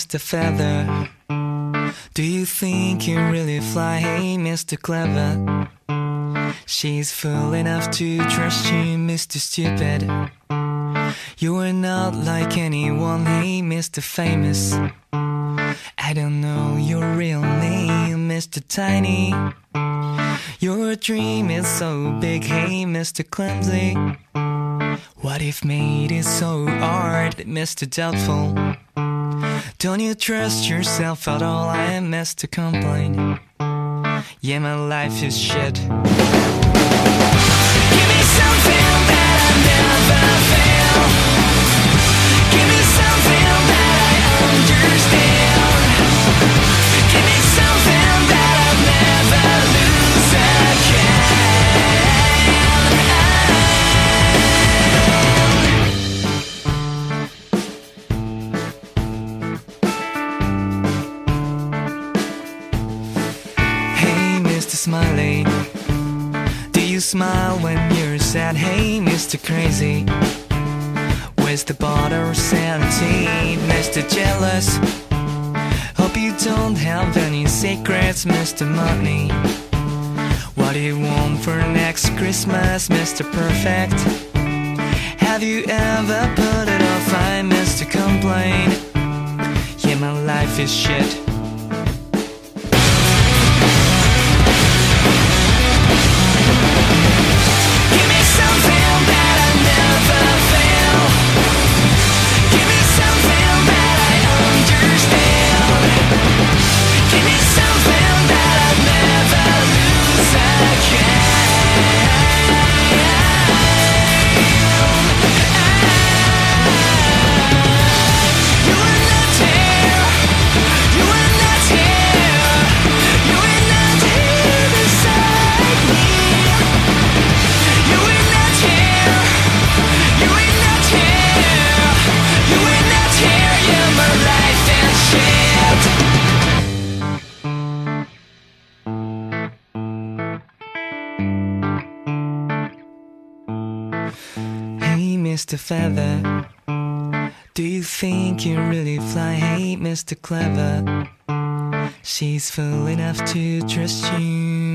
Mr. Feather. Do you think you really fly? Hey, Mr. Clever. She's fool enough to trust you, Mr. Stupid. You are not like anyone, hey, Mr. Famous. I don't know your real name, Mr. Tiny. Your dream is so big, hey, Mr. Clumsy. What if made it so hard, Mr. Doubtful? Don't you trust yourself at all? I am asked to Complain. Yeah, my life is shit. Smiley. Do you smile when you're sad? Hey, Mr. Crazy. Where's the bottle of sanity? Mr. Jealous. Hope you don't have any secrets, Mr. Money. What do you want for next Christmas, Mr. Perfect? Have you ever put it off? I'm Mr. Complain. Yeah, my life is shit. Hey, Mr. Feather. Do you think you really fly? Hey, Mr. Clever. She's fool enough to trust you.